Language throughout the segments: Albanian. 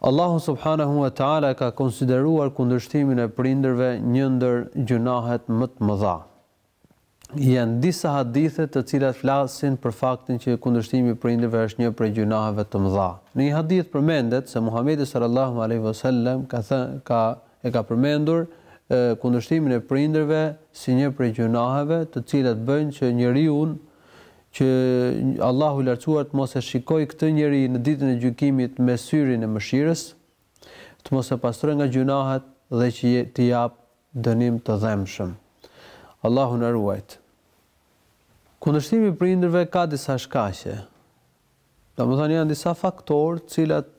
Allahu subhanehu ve teala e ka konsideruar kundërshtimin e prindërve një ndër gjynahet më të mëdha. Janë disa hadithe të cilat flasin për faktin që kundërshtimi i prindërve është një prej gjynaheve të mëdha. Në një hadith përmendet se Muhamedi sallallahu alaihi wasallam ka thënë ka e ka përmendur kundërshtimin e prindërve si një prej gjynaheve të cilat bëjnë që njeriu Që Allahu i Lartësuar të mos e shikojë këtë njeri në Ditën e Gjykimit me syrin e mëshirës, të mos e pastrojë nga gjynahet dhe që t'i japë dënim të dhembshëm. Allahu na ruajt. Kundërshtimi i prindërve ka disa shkaqe. Domethënë janë disa faktorë të cilat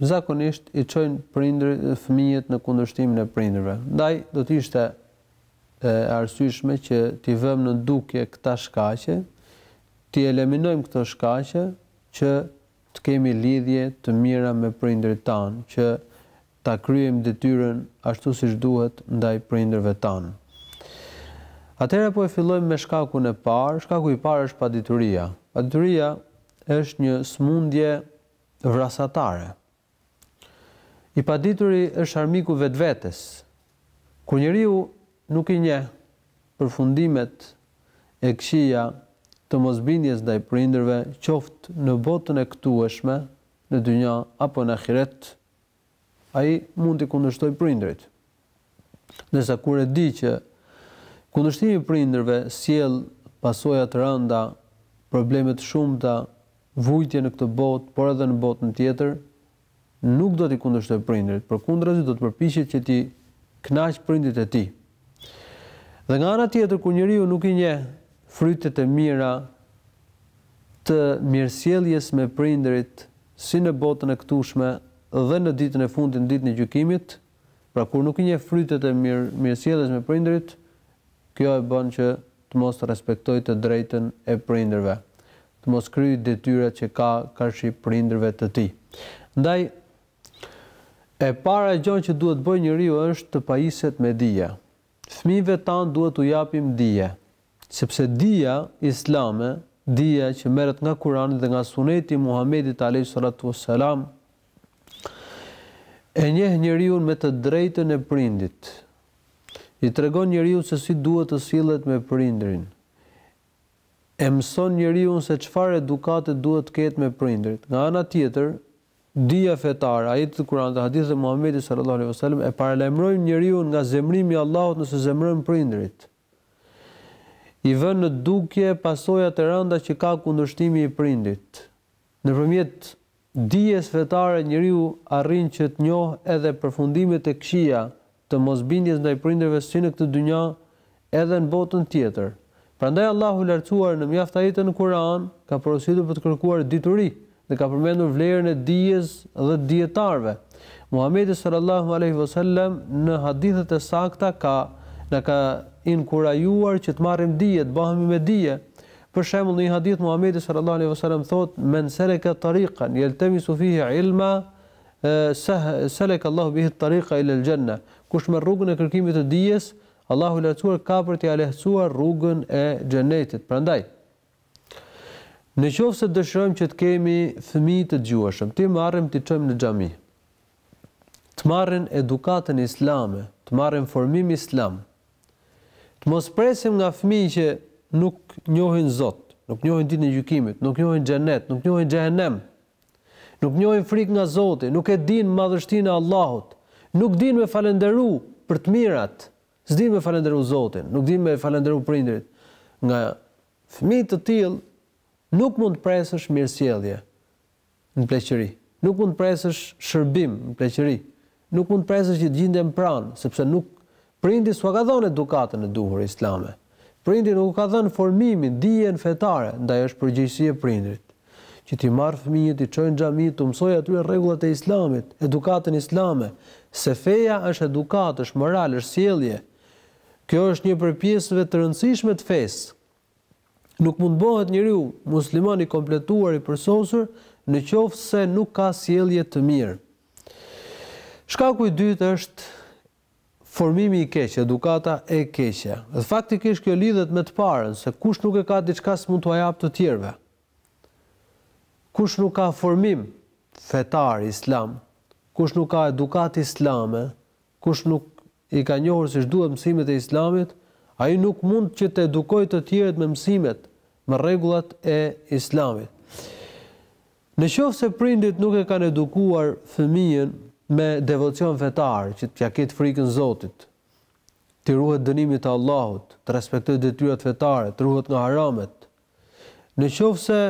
zakonisht i çojnë prindërit fëmijët në kundërshtimin e prindërve. Ndaj, do të ishte e arsyeshme që t'i vëmë në dukje këta shkaqe, t'i eliminojmë këto shkaqe që të kemi lidhje të mira me prindërit tanë, që ta kryejmë detyrën ashtu siç duhet ndaj prindërve tanë. Atëherë po e fillojmë me shkakun e parë, shkaku i parë është padituria. Padituria është një sëmundje vrastare. I padituri është armiku i vetvetes. Kur njeriu nuk i njeh përfundimet e këqija të mosbindjes ndaj prindërve qoftë në botën e këtueshme, në dynja apo në ahiret, Ai mund t'i kundërshtojë prindërit. Ndërsa kur e di që kundërshtimi i prindërve sjell pasoja të rënda, probleme të shumta, vuajtje në këtë botë, por edhe në botën tjetër, nuk do t'i kundërshtojë prindërit, përkundrazi do të përpiqet që t'i kënaqë prindërit e tij. Dhe nga ana tjetër kur njeriu nuk i njeh frytet e mira të mirësjelljes me prindërit si në botën e këtushme dhe në ditën e fundit në ditën e gjykimit, pra kur nuk i njeh frytet e mirësjelljes me prindërit, kjo e bën që të mos respektojë të drejtën e prindërve, të mos kryejë detyrat që ka karshi prindërve të tij. Ndaj, e para gjë që duhet të bëjë njeriu është të pajiset me dije. Fëmijëve tanë duhet t'u japim dije. Sepse dija islame, dija që merret nga Kurani dhe nga Suneti i Muhamedit alejhi salatu ue selam, e njeh njeriun me të drejtën e prindit. I tregon njeriut se si duhet të sillet me prindërit. E mëson njeriun se çfarë edukate duhet të ketë me prindërit. Nga ana tjetër, Dija fetare, ajetet e Kuranit dhe hadithet e Muhamedit sallallahu alejhi ve selem e paralajmërojnë njeriun nga zemërimi i Allahut nëse zemëron prindërit. I vënë në dukje pasojat e rënda që ka kundërshtimi i prindit. Nëpërmjet dijes fetare njeriu arrin që të njohë edhe përfundimet e këqija të mosbindjes ndaj prindërve si në këtë dynja edhe në botën tjetër. Prandaj Allahu i Lartësuar në mjaft ajete në Kur'an ka porositur për të kërkuar dituri dhe ka përmendur vlerën e dijes dhe dijetarëve. Muhamedi sallallahu alejhi ve sellem në hadithet e sakta ka na ka inkurajuar që të marrim dije, të bëhemi me dije. Për shembull në një hadith Muhamedi sallallahu alejhi ve sellem thotë men seleke tariqan yaltamisu fihi ilma Salaka Allahu bihi at-tariqa ila al-janna, Kush merr rrugën e kërkimit të dijes, Allahu i Lartësuar ka për t'ia lehtësuar rrugën e Xhenetit. Prandaj, në qoftë se dëshirojmë që të kemi fëmijë të dëgjueshëm, t'i marrim t'i çojmë në xhami, të marrin edukatën islame, të marrin formim islam, të mos presim nga fëmijë që nuk njohin Zot, nuk njohin ditën e gjykimit, nuk njohin xhenet, nuk njohin xhehenem, Nuk njohin frikë nga Zoti, nuk e dinë madhështinë e Allahut, nuk dinë me falënderu për të mirat, s'dinë me falënderu Zotin, nuk dinë me falënderu prindërit. Nga fëmijë të tillë nuk mund të presësh mirësjellje në pleqëri, nuk mund të presësh shërbim në pleqëri, Nuk mund të presësh që të gjinden pranë, sepse nuk prindi s'ua ka dhënë edukatën e duhur islame. Prindi nuk u ka dhënë formimin, dijen fetare, ndaj është përgjegjësi e prindit. Që t'i marrë fëmijët, t'i çojë në xhami, t'u mësojë atyre rregullat e Islamit, edukatën islame, se feja është edukatë, është moral, është sjellje. Kjo është një prej pjesëve të rëndësishme të fesë. Nuk mund të bëhet njeriu musliman i kompletuar, i përsosur, në qoftë se nuk ka sjellje të mirë. Shkaku i dytë është formimi i keq, edukata e keqe. Dhe faktikisht kjo lidhet me të parën, se kush nuk e ka diçka s'mund t'ua japë të tjerëve. Kush nuk ka formim fetar islam, kush nuk ka edukatë islame, kush nuk i ka njohur siç duhet mësimet e Islamit, ai nuk mund që t'edukojë të tjerët me mësimet, me rregullat e Islamit. Në qoftë se prindërit nuk e kanë edukuar fëmijën me devocion fetar, që t'ia ketë frikën Zotit, t'i ruhet dënimit të Allahut, të respektojë detyrat fetare, të ruhet nga haramet, në qoftë se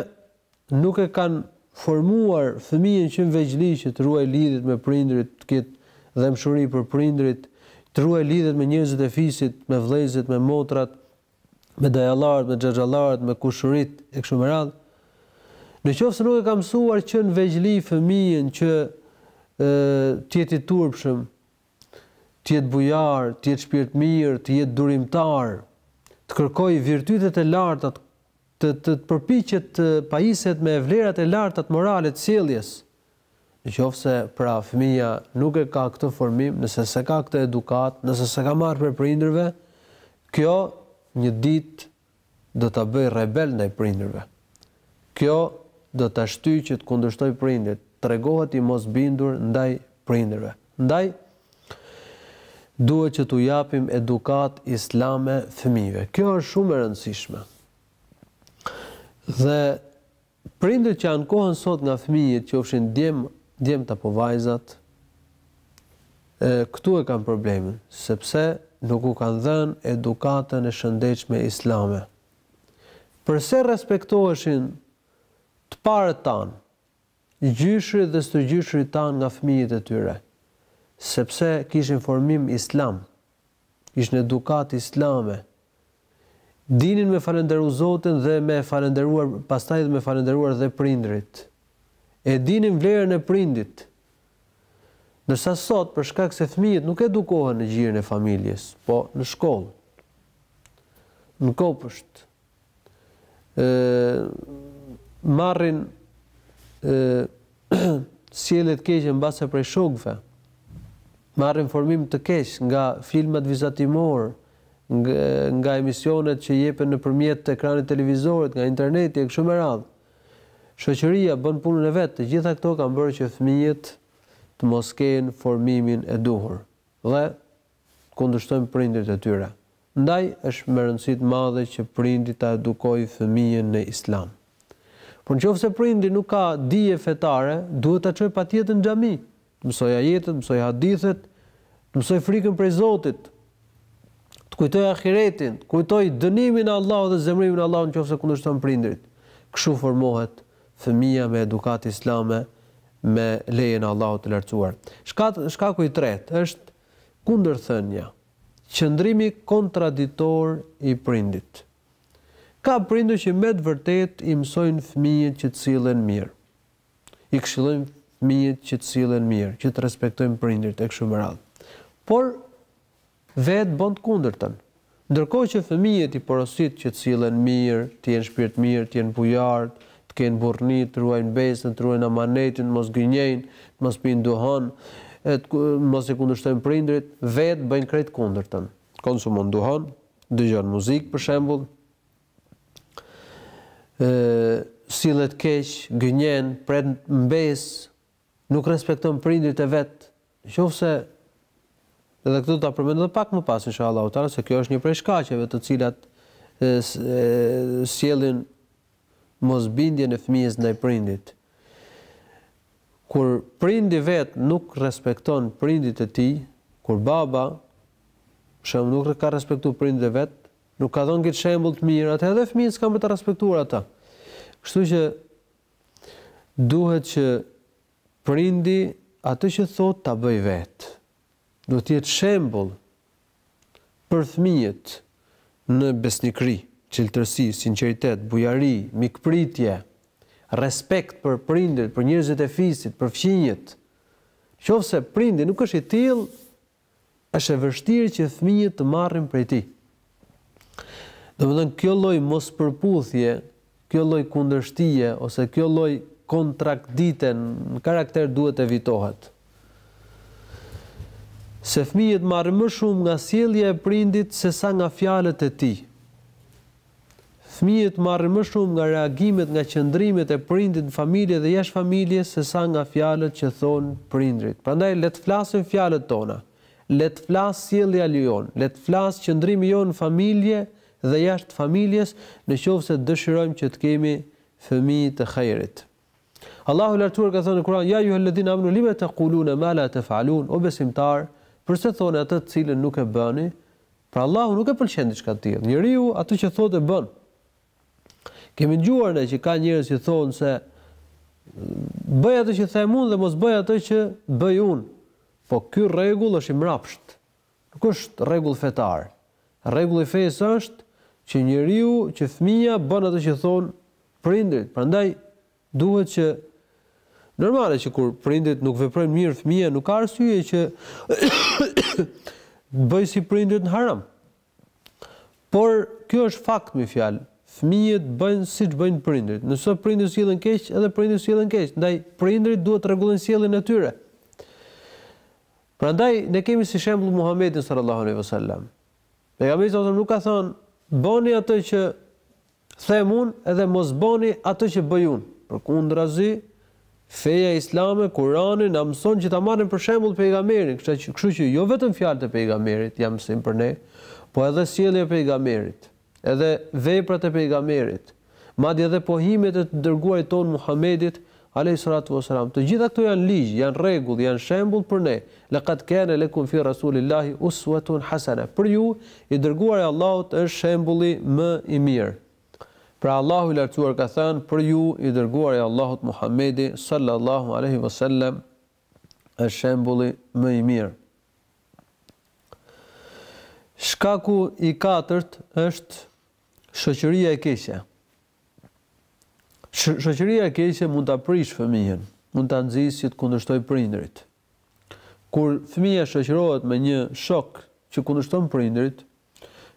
nuk e kanë formuar fëmijën që në vegjëli që të ruajë lidhjet me prindërit, të ketë dhembshuri për prindërit, të ruajë lidhjet me njerëzit e fisit, me vëllezërit, me motrat, me dajallarët, me xhaxhallarët, me kushërinjtë e kështu me radhë. Në qoftë se nuk e ka mësuar që në vegjëli fëmijën që të jetë i turpshëm, të jetë bujar, të jetë shpirtmir, të jetë durimtar, të kërkojë virtytet e larta, të të përpiqet të pajiset me vlerat e larta të moralit e sjelljes, Në qoftë se, pra, fëmija nuk e ka këtë formim, nëse s'e ka këtë edukatë, nëse s'e ka marrë prej prindërve, kjo një ditë do ta bëjë rebel ndaj prindërve. Kjo do ta shtyjë që të kundërshtojë prindërit, të tregohet i mosbindur ndaj prindërve. Ndaj, duhet që t'u japim edukatë islame fëmijëve. Kjo është shumë e rëndësishme. Dhe Prindërit që ankohen sot nga fëmijët qofshin djem djemtë apo vajzat, këtu e kanë problemin sepse nuk u kanë dhënë edukatën e shëndetshme islame përse respektoheshin të parët tanë gjyshrit dhe stërgjyshrit tanë nga fëmijët e tyre sepse kishin formim islam Kishin edukatë islame. Dinin me falenderu Zotin dhe me e falenderuar pastaj dhe me falenderuar dhe prindërit. E dinin vlerën e prindit. Ndërsa sot për shkak se fëmijët nuk edukohen në gjirin e familjes, po në shkollë. Në kopësht, marrin sjellje të keqe mbase prej shokëve, marrin formim të keq nga filmat vizatimorë, nga emisionet që jepen nëpërmjet ekranit të televizorit, nga interneti e kështu me radhë. Shoqëria bën punën e vet, të gjitha këto kanë bërë që fëmijët të mos kenë formimin e duhur. Dhe kundërshtojnë prindërit e tyre. Ndaj, është me rëndësi të madhe që prindi ta edukojë fëmijën në Islam. Por në qoftë se prindi nuk ka dije fetare, duhet ta çojë patjetër në xhami, të mësojë ajetet, të mësojë hadithet, të mësojë frikën prej Zotit, të kujtojë ahiretin, të kujtojë dënimin e Allahut dhe zemërimin e Allahut në qoftë se kundërshton prindërit. Kështu formohet fëmija me edukatë islame me lejen e Allahut të Lartësuar. Shkaku i tretë është Kundërthënia, qëndrimi kontradiktor i prindit. Ka prindër që me të vërtetë i mësojnë fëmijët që të sillen mirë. I këshillojnë fëmijët që të sillen mirë, që të respektojnë prindërit e kështu me radhë. Por vetë bën të kundërtën. Ndërkohë që fëmijët i porosit që të sillen mirë, të jenë shpirtmirë, të jenë bujarë, të kenë burrni, të ruajnë besën, të ruajnë amanetin, mos gënjejnë, të mos pinë duhan, mos i kundërshtojnë prindërit, vetë bëjnë krejt të kundërtën. Konsumon duhan, dëgjon muzikë për shembull, sillet keq, gënjen, pret në besë, nuk respekton prindërit e vet, në qoftë se edhe këtë do ta përmend edhe pak më pas inshallahu taala se kjo është një prej shkaqeve të cilat e, e sjellin mosbindjen e fëmijës ndaj prindit. Kur prindi vet nuk respekton prindit e tij, kur baba shumë nuk e ka respektuar prindit e vet, nuk ka dhënë këtë shembull të mirë, atëherë edhe fëmijët s'kanë për të respektuar ata. Kështu që duhet që prindi atë që thotë ta bëjë vetë. Duhet të jetë shembull për fëmijët në besnikëri, çiltërsi, sinqeritet, bujari, mikpritje, respekt për prindërit, për njerëzit e fisit, për fqinjët. Në qoftë se prindi nuk është i tillë, Është e vështirë që fëmijët të marrin prej tij. Domethënë kjo lloj mospërputhje, kjo lloj kundërshtie ose kjo lloj kontradikte në karakter duhet të evitohet. Se fëmijët marrin më shumë nga sjellja e prindit sesa nga fjalët e tij. Fëmijët marrin më shumë nga reagimet, nga qëndrimet e prindit në familje dhe jashtë familjes sesa nga fjalët që thonë prindërit. Prandaj le të flasin fjalët tona, le të flasë sjellja jonë, le të flasë qëndrimi jonë në familje dhe jashtë familjes në qoftë se dëshirojmë që të kemi fëmijë të hajrit. Allahu i Lartuar ka thënë në Kur'an: "Ya eyyuhellezina amanu lime tekulune ma la tef'alun", O besimtarë, përse thoni atë të cilën nuk e bëni? Pra Allahu nuk e pëlqen diçka të tillë. Njeriu atë që thotë e bën. Kemi dëgjuar ne që ka njerëz që thonë se bëj atë që them unë dhe mos bëj atë që bëj unë. Po ky rregull është i mrapshtë. Nuk është rregull fetar. Rregulli i fesë është që njeriu, që fëmija bën atë që thonë prindërit. Prandaj duhet që normale që kur prindërit nuk veprojnë mirë fëmija nuk ka arsye që të bëjë si prindërit në haram. Por kjo është fakt me fjalë. Fëmijët bëjnë siç bëjnë prindërit. Nëse prindërit sillen keq, edhe prindërit sillen keq. Ndaj prindërit duhet të rregullojnë sjelljen e tyre. Prandaj ne kemi si shembull Muhamedin sallallahu alejhi ve sellem. Pejgamberi sallallahu alejhi ve sellem nuk ka thënë bëni atë që them unë edhe mos bëni atë që bëj unë. Përkundrazi, feja islame, Kurani na mëson që ta marrim për shembull pejgamberin, kështu që jo vetëm fjalët e pejgamberit janë mësim për ne, po edhe sjellja e pejgamberit. Edhe veprat e Pejgamberit, madje edhe pohimet e të Dërguarit tonë Muhammedit, alejhi salatu wa selam, të gjitha këto janë ligj, janë rregull, janë shembull për ne, Laqad kane lekum fi Rasulillahi uswatun hasana, Për ju, i Dërguari i Allahut është shembulli më i mirë. Pra Allahu i Lartësuar ka thënë, Për ju, i Dërguari i Allahut Muhammedi, sallallahu alejhi wa sallam, është shembulli më i mirë. Shkaku i katërt është shoqëria e keqe. Shoqëria e keqe mund ta prishë fëmijën, mund ta nxisë që të kundërshtojë prindërit. Kur fëmija shoqërohet me një shok që kundërshton prindërit,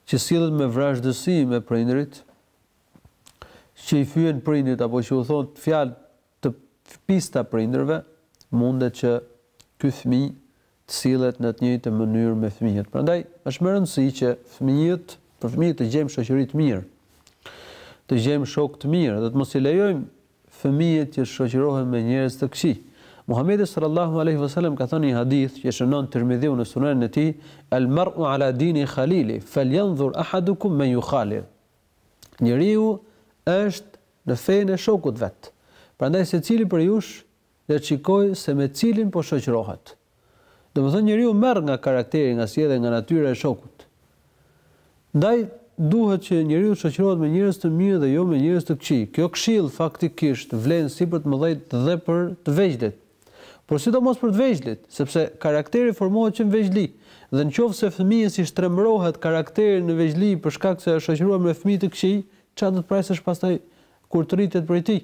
që sillet me vrazhdësi me prindërit, që i fyen prindërit apo që u thotë fjalë të pista prindërve, mundet që ky fëmijë të sillet në të njëjtën mënyrë me fëmijët. Prandaj është me rëndësi që fëmijët, për fëmijët të gjejmë shoqëri të mirë, të gjejmë shokë të mirë dhe të mos i lejojmë fëmijët që të shoqërohen me njerëz të këqij. Muhamedi sallallahu alaihi wasallam ka thënë një hadith që shënon Tirmidhiu në Sunenin e tij, "El mar'u ala dini khalili, falyanzur ahadukum man yukhalil." Njeriu është në fenë e shokut vet. Prandaj secili prej jush le të shikojë se me cilin po shoqërohet. Domethënë njeriu merr nga karakteri, nga sjellja, nga natyra e shokut. Ndaj duhet që njeriu të shoqërohet me njerëz të mirë dhe jo me njerëz të këqij. Kjo këshillë faktikisht vlen si për të mëdhejt dhe për të vegjlit. por sidomos për të vegjlit, sepse karakteri formohet që në vegjli, dhe në qoftë se fëmijës i shtrembërohet karakteri në vegjli për shkak se është shoqëruar me fëmijë të këqij, ça do të presësh pastaj kur të rritet prej tij?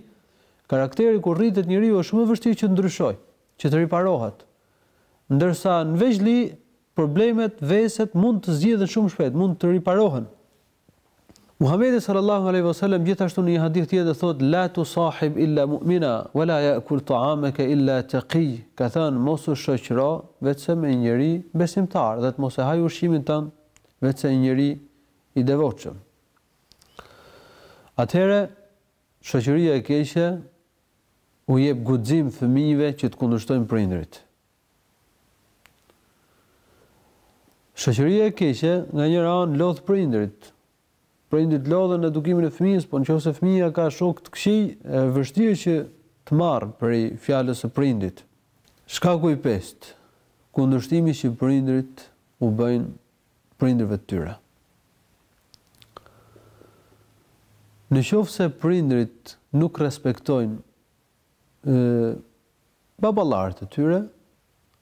Karakteri kur rritet njeriu është shumë më vështirë që të ndryshojë, që të riparohet. Ndërsa në vegjli, problemet, veset mund të zgjidhen shumë shpejt, mund të riparohen. Muhamedi sallallahu alejhi ve sellem gjithashtu në një hadith tjetër thotë la tusahib illa mu'mina wa la ya'kul ta'amaka illa taqi, ka thënë mos u shoqëro veçse me një njeri besimtar dhe të mos e haj ushqimin tënd veçse një njeri i devotshëm. Atëherë shoqëria e keqe u jep guxim fëmijëve që të kundërshtojnë prindërit. Shoqëria e keqe, nga njëra anë lodh prindërit. Prindërit lodhen në edukimin e fëmijës, po në qoftë se fëmija ka shokë të këqij, është e vështirë që të marrë prej fjalës së prindit. Shkaku i pestë, kundërshtimi që prindërit u bëjnë prindërve të tyre. Në qoftë se prindërit nuk respektojnë baballarët e tyre,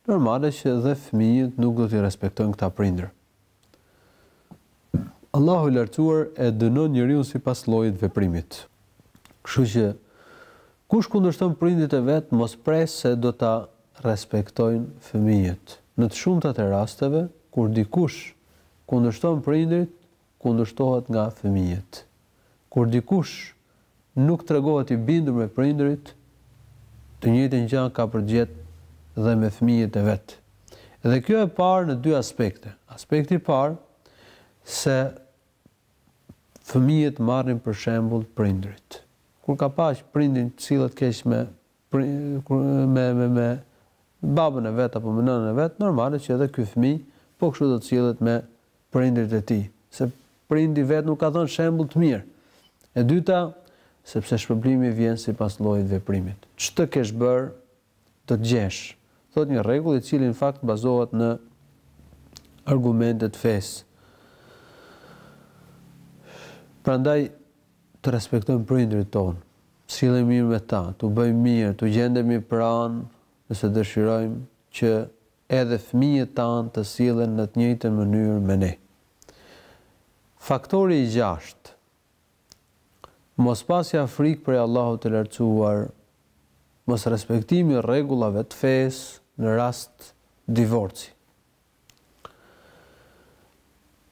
normale që dhe fëmijët nuk do t'i respektojnë këta prindër. Allahu i Lartësuar e dënon njeriun sipas llojit të veprimit. Kështu që kush kundërshton prindërit e vet, mos presë se do ta respektojnë fëmijët. Në të shumtat e rasteve, kur dikush kundërshton prindërit, kundërshtohet nga fëmijët. Kur dikush nuk tregohet i bindur me prindërit, të njëjtën gjë ka për të gjetë dhe me fëmijët e vet. Dhe kjo e parë në dy aspekte. Aspekti i parë se fëmijët marrin për shembull prindërit. Kur ka pa që prindin që sillet keq me me babën e vet apo me nënën e vet, normale që edhe ky fëmijë po kështu do të sillet me prindërit e tij, se prindi vetë nuk ka dhënë shembull të mirë. E dyta, sepse shpërblimi vjen sipas llojit të veprimit. Ç'të kesh bërë, do të gjesh, thotë një rregull i cili në fakt bazohet në argumentet e fesë. Prandaj të respektojmë prindërit tanë, të sillemi mirë me ta, t'u bëjmë mirë, t'u gjendemi pranë nëse dëshirojmë që edhe fëmijët tanë të sillen në të njëjtën mënyrë me ne. Faktori i gjashtë, mospasja frikë prej Allahut të Lartësuar, mosrespektimi i rregullave të fesë në rast divorci.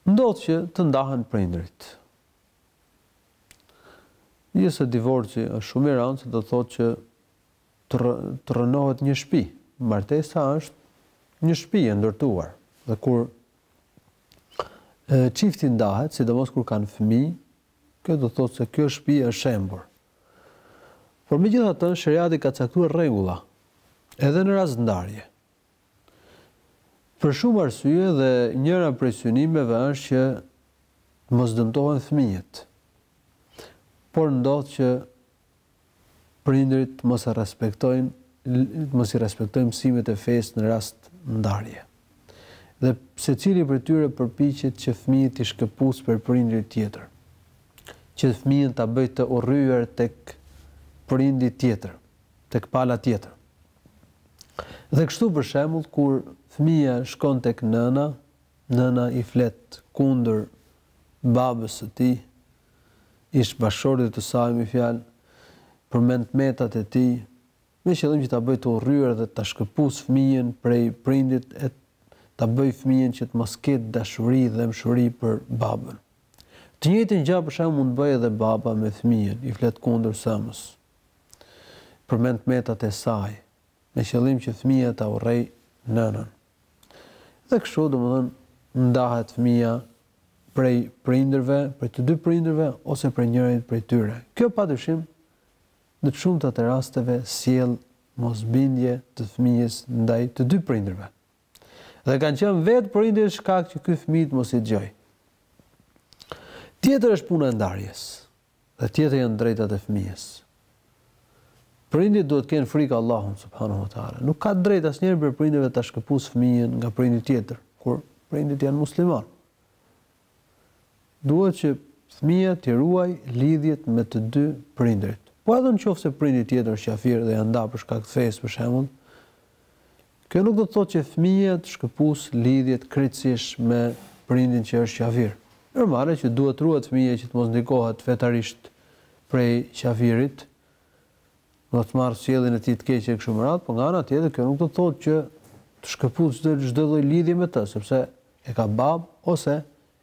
Ndodh që të ndahen prindërit. Edhe pse divorci është shumë i randë, se do të thotë që të rrënohet një shpi. Martesa është një shpi e ndërtuar. Dhe kur çifti ndahet, sidomos kur kanë fëmijë, kjo do të thotë se kjo shpi është shembur. Por megjithatë, sheriati ka caktuar rregulla edhe në rast ndarje. Për shumë arsye dhe njëra prej synimeve është që të mos dëmtohen fëmijët. Por ndodh që prindërit të mos e respektojnë të mos i respektojnë mësimet e fesë në rast ndarje. Dhe secili prej tyre përpiqet që fëmijët t'i shkëpusë prej prindit tjetër. Që fëmijën ta bëjë të urryer tek prindi tjetër, tek pala tjetër. Dhe kështu për shembull kur fëmija shkon tek nëna, nëna i flet kundër babës së tij, ish bashkëshortit të saj me fjalë, përmend të metat e tij, me qëllim që ta bëjë të urryer dhe ta shkëpusë fëmijën prej prindit e ta bëjë fëmijën që të mos ketë dashuri, dhembshuri për babën. Të njëjtën gjë për shembull mund të bëjë edhe baba me fëmijën, i flet kundër s'ëmës, përmend të metat e saj, me qëllim që fëmija ta urrejë nënën. Dhe kështu, domethënë, ndahet fëmija prej prindërve, prej të dy prindërve ose prej njërit prej tyre. Kjo padyshim në të shumtat e rasteve sjell mosbindje të fëmijës ndaj të dy prindërve. Dhe kanë qenë vetë prindërit shkak që ky fëmijë të mos i dëgjojë. Tjetër është puna e ndarjes. dhe tjetër janë drejtat e fëmijës. Prindit duhet të kenë frikë Allahun subhanahu wa taala. Nuk ka drejt asnjëri prej prindërve ta shkëpus fëmijën nga prindi tjetër, kur prindit janë muslimanë. Duhet që fëmija të ruaj lidhjet me të dy prindrit. Po edhe në qoftë se prindi tjetër është qafir dhe janë nda për shkak të fesë për shembull, Kjo nuk do të thotë që fëmija të shkëpus lidhjet krejtësisht me prindin që është qafir. Normale që duhet ruhet fëmija që të mos ndikohet fetarisht prej qafirit, e të marrë sjelljen e tij të keqe e kështu me radhë, por nga ana tjetër kjo nuk do të thotë që të shkëpus çdo çdo lloj lidhje me të, sepse e ka babë ose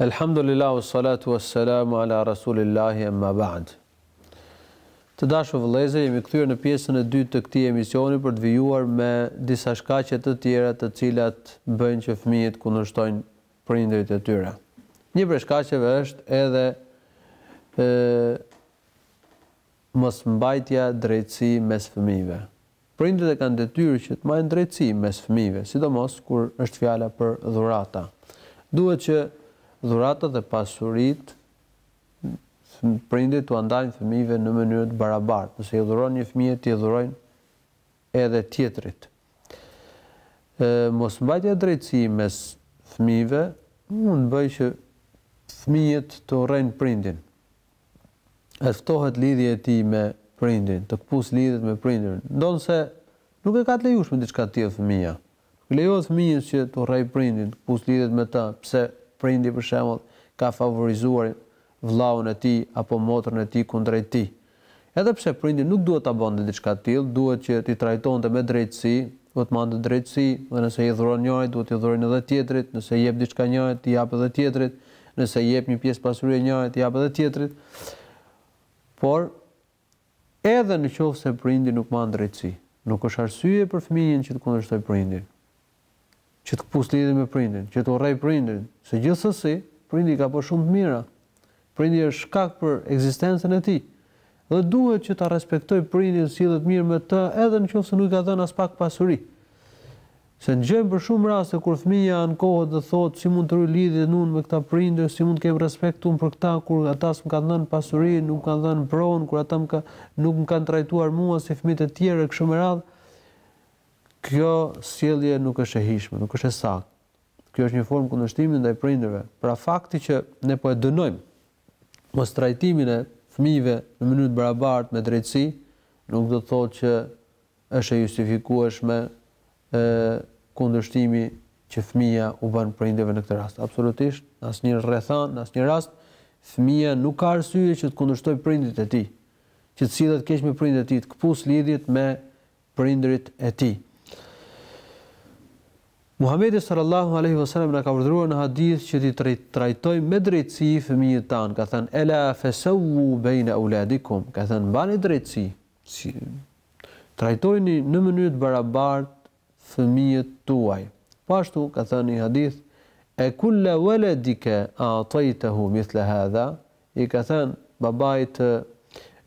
Elhamdulillah, salatu e selamu ala rasulillahi amma ba'd. Të dashur vëllezër, jemi kthyer në pjesën e dytë të këtij emisioni për të vijuar me disa shkaqe të tjera të cilat bëjnë që fëmijët kundërshtojnë prindërit e tyre. Një prej shkaqeve është edhe e, Mosmbajtja drejtësi mes fëmijëve. Prindët e kanë detyrë që të mbajnë drejtësi mes fëmijëve, sidomos kur është fjala për dhurata. Duhet që dhuratat dhe pasuritë prindit t'ua ndajnë fëmijëve në mënyrë të barabartë. Nëse i dhuron një fëmije t'i dhurojnë edhe tjetrit. Mosmbajtja drejtësi mes fëmijëve mund të bëjë që fëmijët të urrejnë prindin. e të ftohet lidhja e tij me prindin, të këpusë lidhjet me prindin, ndonëse nuk e ka të lejushme diçka të tillë fëmija. Nuk i lejohet fëmijës që të urrejë prindin, të këpusë lidhjet me të, pse prindi për shembull ka favorizuar vëllaun e tij apo motrën e tij kundrejt tij. Edhe pse prindi nuk duhet ta bënte diçka të tillë, duhet që t'i trajtonte me drejtësi, duhet të mante drejtësi, dhe nëse i dhuron njërit, duhet t'i dhurojë edhe tjetrit, nëse i jep diçka njërit, t'i japë edhe tjetrit, nëse i jep një pjesë pasurie njërit, t'i japë edhe tjetrit. Por, edhe në qoftë se prindi nuk man drejtësi, nuk është arsye për fëmijën që të kundërshtojë prindin. që të këpusë lidhjen me prindin, që të urrejë prindin, se gjithsesi, prindi ka bërë shumë të mira. Prindi është shkak për ekzistencën e tij. Dhe duhet që ta respektojë prindin, sillet mirë me të, edhe në qoftë se nuk i ka dhënë aspak pasuri. Se ndëgjojmë për shumë raste kur fëmija ankohet dhe thotë si mund të ruaj lidhjen unë me këta prindër, si mund të kem respekt unë për këta kur ata s'më kanë dhënë pasuri, nuk kanë dhënë pronë, kur ata më ka, nuk më kanë trajtuar mua si fëmijët e tjerë e kështu me radhë. Kjo sjellje nuk është e hijshme, nuk është e saktë. Kjo është një formë kundërshtimi ndaj prindërve. Pra fakti që ne po e dënojmë mostrajtimin e fëmijëve në mënyrë të barabartë me drejtësi, nuk do të thotë që është e justifikueshme ë kundërshtimi që fëmija u bën prindërve në këtë rast. Absolutisht, në asnjë rrethanë, në asnjë rast, fëmija nuk ka arsye që të kundërshtojë prindërit e tij, që të sillet keq me prindërit e tij, të këpusë lidhjet me prindërit e tij. Muhamedi sallallahu alejhi ve sellem na ka urdhëruar në hadith që t'i trajtojmë me drejtësi fëmijët tanë, ka thënë ela fasawu baina auladikum, ka thënë mbani drejtësi, si trajtojini në mënyrë të barabartë fëmijët tuaj. Po ashtu ka thënë në një hadith e kulla waladika a'taytahu mithla hadha, I ka thënë babait të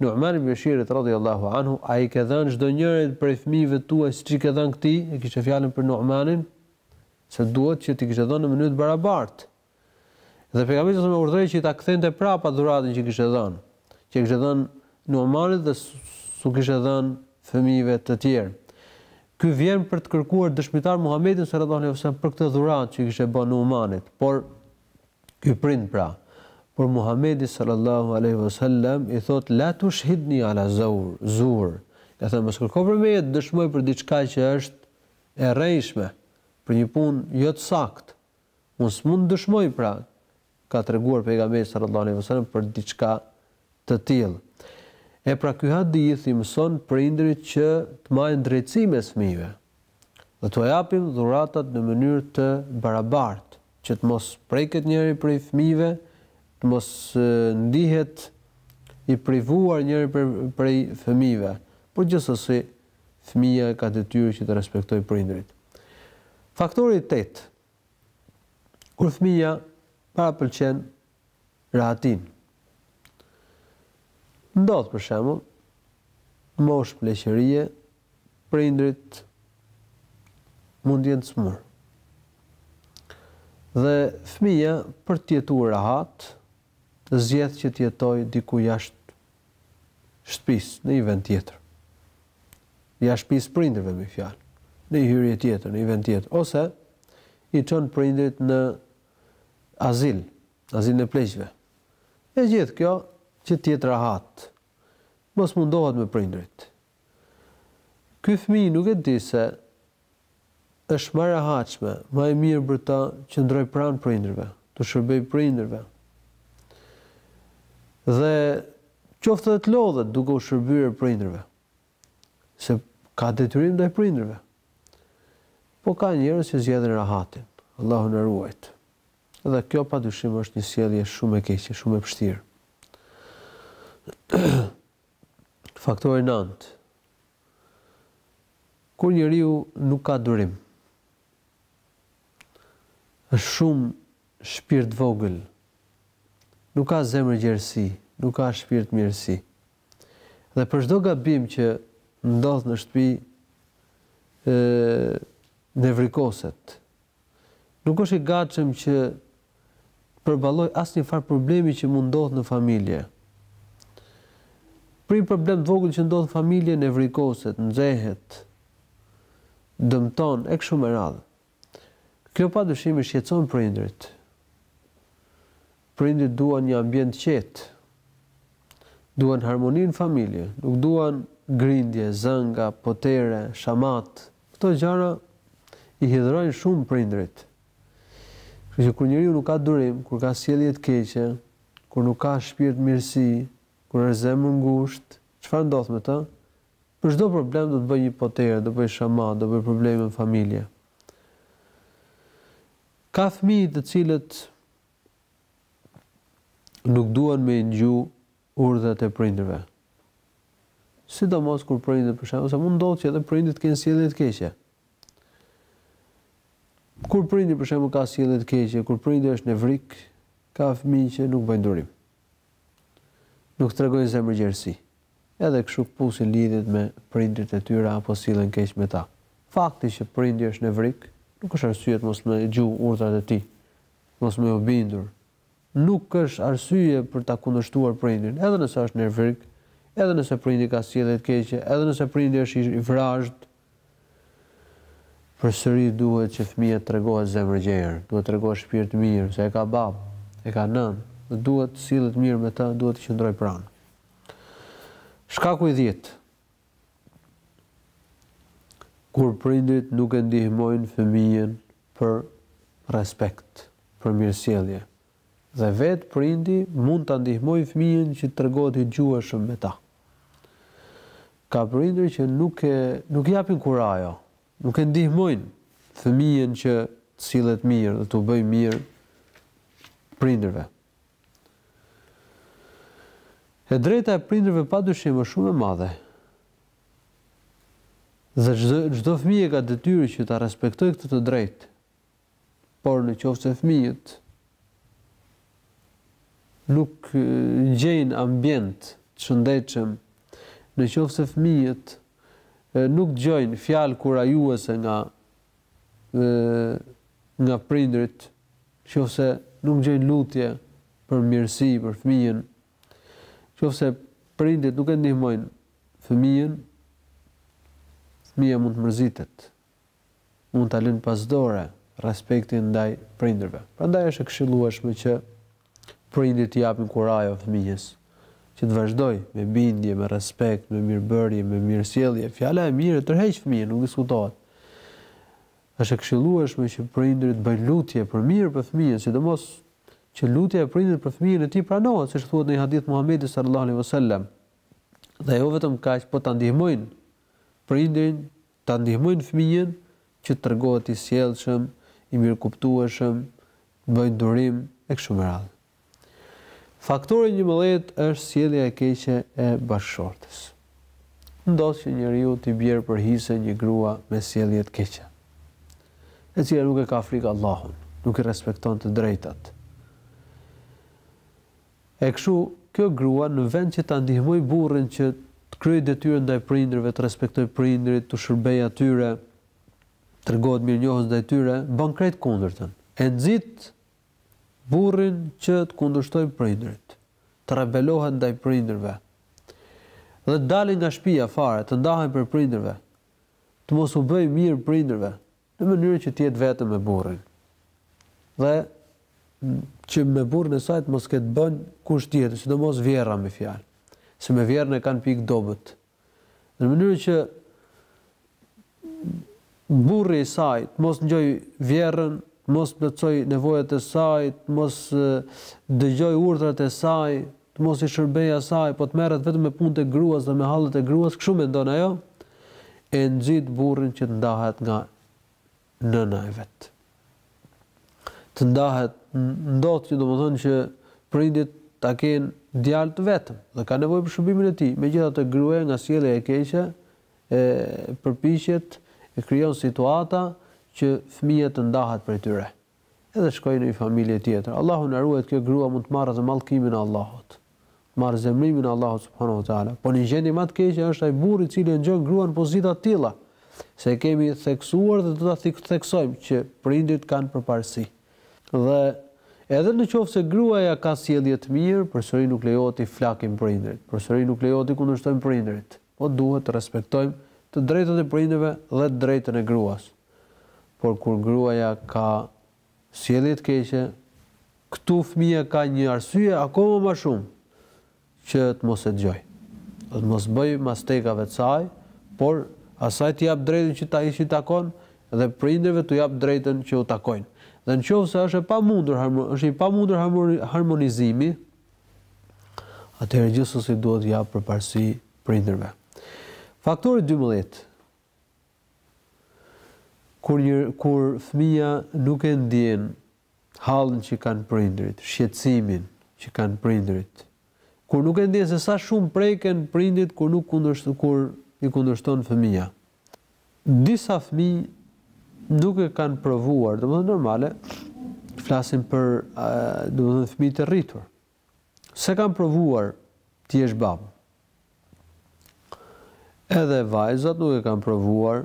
Nu'man ibn Beshirit radhiyallahu anhu, A i ke dhënë çdonjërit prej fëmijëve tuaj siç i ke dhënë këtij? E kishte fjalën për Nu'manin, se duhet që t'i kishte dhënë në mënyrë të barabartë. Dhe pejgamberi salam urdhëroi që ai ta kthente prapa dhuratën që kishte dhënë, që kishte dhënë Nu'manit dhe s'u kishte dhënë fëmijëve të tjerë. Ky vjen për të kërkuar dëshmitar Muhamedin sallallahu alaihi wasallam për këtë dhuratë që i kishte bërë Nu'manit, por Ky prind pra, por Muhamedi sallallahu alejhi ve sellem i thotë la tushhidni ala zur, zur, i ka thënë mos kërko prej meje të dëshmoj për diçka që është e rrejshme, për një punë jo të saktë. Unë s'mund të dëshmoj pra, ka treguar Pejgamberi sallallahu alejhi ve sellem për diçka të tillë. E pra ky hadith i mëson prindërit që të mbajnë drejtësi mes fëmijëve. Dhe t'ua japin dhuratat në mënyrë të barabartë, që të mos preket njëri prej fëmijëve, të mos ndihet i privuar njëri prej fëmijëve, por gjithsesi fëmija ka detyrë që të respektojë prindërit. Faktori i tetë, Kur fëmija parapëlqen rahatin. Ndodh për shembull në moshë pleqërie prindrit mund të jenë të smur. Dhe fëmija për të jetuar rahat zgjedh që të jetojë diku jashtë shtëpisë, në një vend tjetër. Jashtë shtëpisë prindërve me fjalë, në një hyrje tjetër, në një vend tjetër ose i çon prindrit në azil, azilin e pleqve. E gjithë kjo që të jetë rahat. Mos mundohet me prindrit. Ky fëmijë nuk e di se është ma e rahatshme, ma e mirë për ta qëndrojë pranë prindërve, t'u shërbejë prindërve. Dhe qoftë edhe të lodhet duke u shërbyer prindërve. se ka detyrim ndaj prindërve. Po ka njerëz që zgjedhin rahatin, Allahu na ruajt. Dhe kjo padyshim është një sjellje shumë e keqe, shumë e pështirë. Faktori i nëntë. Kur njeriu nuk ka durim, është shumë shpirtvogël, nuk ka zemërgjerësi, nuk ka shpirtmirësi. Dhe për çdo gabim që ndodh në shtëpi, ë nevrikoset. Nuk është i gatshëm që të përballojë asnjë farë problemi që mund ndodhë në familje. Për një problem të vogël që ndodh në familje nevrikoset, nxehet, dëmton e kështu me radhë. Kjo padyshim i shqetëson prindërit. Prindërit duan një ambient të qetë. Duan harmoni në familje, nuk duan grindje, zënka, potere, shamatë. Këto gjëra i hidhërojnë shumë prindërit. Kështu që kur njeriu nuk ka durim, kur ka sjellje të keqe, kur nuk ka shpirtmirësi, kur është zemërngushtë, çfarë ndodh me të? Për çdo problem do të bëjë një potere, do bëjë shamatë, do bëjë probleme në familje. Ka fëmijë të cilët nuk duan me i ndgju urdhrat e prindërve. Sidomos kur prindit për shembull, se mund ndodhë që edhe prindit të kenë sjellje të keqe. Kur prindi për shembull ka sjellje të keqe, kur prindi është nevrik, ka fëmijë që nuk bëjnë durim. Nuk tregojnë zemërgjerësi. edhe kështu këpusin lidhjet me prindërit e tyre apo sillen keq me ta. Fakti që prindi është nevrik nuk është arsye të mos me ngju urdhrat e tij, mos me u bindur. Nuk është arsye për ta kundërshtuar prindin, edhe nëse është nevrik, edhe nëse prindi ka sjellje të keqe, edhe nëse prindi është i vrazhdë, Përsëri duhet që fëmija të tregohet zemërgjerë, duhet të tregohet shpirt mirë, se e ka babë, e ka nënë dhe duhet të sillet mirë me ta, duhet të qëndrojë pranë. Shkaku i dhjetë, Kur prindërit nuk e ndihmojnë fëmijën për respekt, për mirësjellje. Dhe vetë prindi mund ta ndihmojë fëmijën që të tregohet i dëgjueshëm me ta. Ka prindër që nuk e nuk japin kurajo, nuk e ndihmojnë fëmijën që të sillet mirë dhe t'u bëjë mirë prindërve. E drejta e prindërve padyshim është shumë e madhe. Dhe çdo çdo fëmijë ka detyrë që ta respektojë këtë të drejtë por në qoftë se fëmijët nuk gjejnë ambient të shëndetshëm, në qoftë se fëmijët nuk dëgjojnë fjalë kurajuese nga nga prindërit, në qoftë se nuk dëgjojnë lutje për mirësi për fëmijën, në qoftë se prindërit nuk e ndihmojnë fëmijën, fëmija mund të mërzitet. mund ta lërë pas dore respektin ndaj prindërve. Prandaj është e këshillueshme që prindërit t'i japin kurajo fëmijës, që të vazhdojë, me bindje, me respekt, me mirëbërje, me mirësjellje. Fjala e mirë e tërheq fëmijën, nuk diskutohet. Është e këshillueshme që prindërit të bëjnë lutje për mirë për fëmijën, sidomos që lutja e prindit për fëmijën e tij pranohet, siç thuhet në një hadith Muhamedi sallallahu alaihi wasallam. Dhe jo vetëm kaq, po ta ndihmojnë prindërin Ta ndihmojnë fëmijën që të tregohet i sjellshëm, i mirëkuptueshëm, të bëjnë durim, e kështu me radhë. Faktori njëmbëdhjetë është sjellja e keqe e bashkëshortes. Ndodh që njeriu t'i bjerë për hise një grua me sjellje të keqe, e cila nuk e ka frikë Allahun, nuk i respekton të drejtat. E kështu, kjo grua në vend që ta ndihmojë burrin që të kryejë detyrën ndaj prindërve, të respektojë prindërit, t'u shërbejë atyre, të tregohet mirënjohës ndaj tyre, ban krejt kundërtën. E nxit burrin që të kundërshtojë prindërit, të rebelohet ndaj prindërve dhe të dalin nga shtëpia fare, të ndahen prej prindërve, të mos u bëjë mirë prindërve, Në mënyrë që të jetë vetëm me burrin. Dhe që me burrin e saj të mos ketë punë kush tjetër, sidomos vjerra me fjalë. Se me vjerrën e kanë pikë të dobët. Në mënyrë që burri i saj të mos ngjoj vjerrën, të mos plotësojë nevojat e saj, të mos dëgjojë urdhrat e saj, të mos i shërbejë asaj, po të merret vetëm me punët e gruas dhe me hallet e gruas, kështu mendon ajo, e nxit burrin që të ndahet nga nëna e vet. Të ndahet, ndodh që domethënë që prindit ta kenë djalë të vetëm dhe ka nevojë për shërbimin e tij. Megjithatë gruaja nga sjellja e keqe e përpiqet e krijon situata që fëmija të ndahet prej tyre. Edhe shkojnë në një familje tjetër. Allahu na ruajtë, kjo grua mund të marrë edhe mallkimin e Allahut. Të marrë zemërimin e Allahut subhanahu wa taala. Po në gjendje më të keqe është ai burrë i cili e ngjon gruan në pozita të tilla. Se e kemi theksuar dhe do ta theksojmë që prindërit kanë përparësi. Dhe edhe në qoftë se gruaja ka sjellje të mirë, përsëri nuk lejohet t'i flakim prindërit, përsëri nuk lejohet t'i kundërshtojmë prindërit. Po duhet të respektojmë të drejtat e prindërve dhe të drejtën e gruas. Por kur gruaja ka sjellje të keqe, këtu fëmija ka një arsye akoma më shumë që të mos e dëgjojë. Dhe të mos bëjë mas tekave të saj, por asaj t'i japë drejtën që ta që s'i takon dhe prindërve t'u japë drejtën që u takojnë. Dhe në qoftë se është e pamundur është i pamundur harmonizimi, atëherë gjithsesi duhet t'u japë përparësi prindërve. Faktori dymbëdhjetë, Kur një kur fëmija nuk e ndjen hallin që kanë prindërit, shqetësimin që kanë prindërit, kur nuk e ndjen se sa shumë preken prindit kur nuk kundërshton kur i kundërshton fëmija. Disa fëmijë nuk e kanë provuar, domethënë normale, flasim për domethënë fëmijë të rritur. S'e kanë provuar të jesh babë. Edhe vajzat nuk e kanë provuar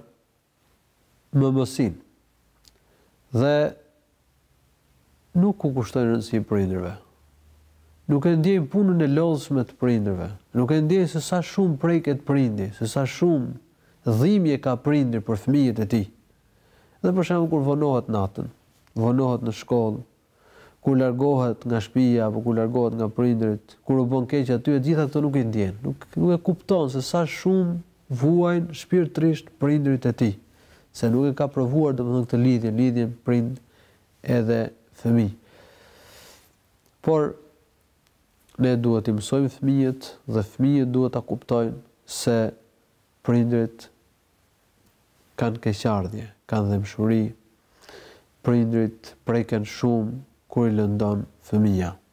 mëmësinë. Dhe Nuk u kushtojnë rëndësi prindërve. Nuk e ndjejnë punën e lodhshme të prindërve. Nuk e ndjejnë se sa shumë preket prindi, se sa shumë dhimbje ka prindi për fëmijët e tij. Dhe për shembull kur vonohet natën, vonohet në shkollë, kur largohet nga shtëpia apo kur largohet nga prindërit, kur u bën keq atyre, të gjitha këto nuk i ndjen. Nuk e kupton se sa shumë vuajnë shpirtërisht prindërit e tij, se nuk e ka provuar domethënë këtë lidhje, lidhjen prind edhe fëmijë. Por ne duhet t'i mësojmë fëmijët dhe fëmijët duhet ta kuptojnë se prindërit kanë keqardhje, kanë dhembshuri, prindërit preken shumë kur i lëndon fëmija.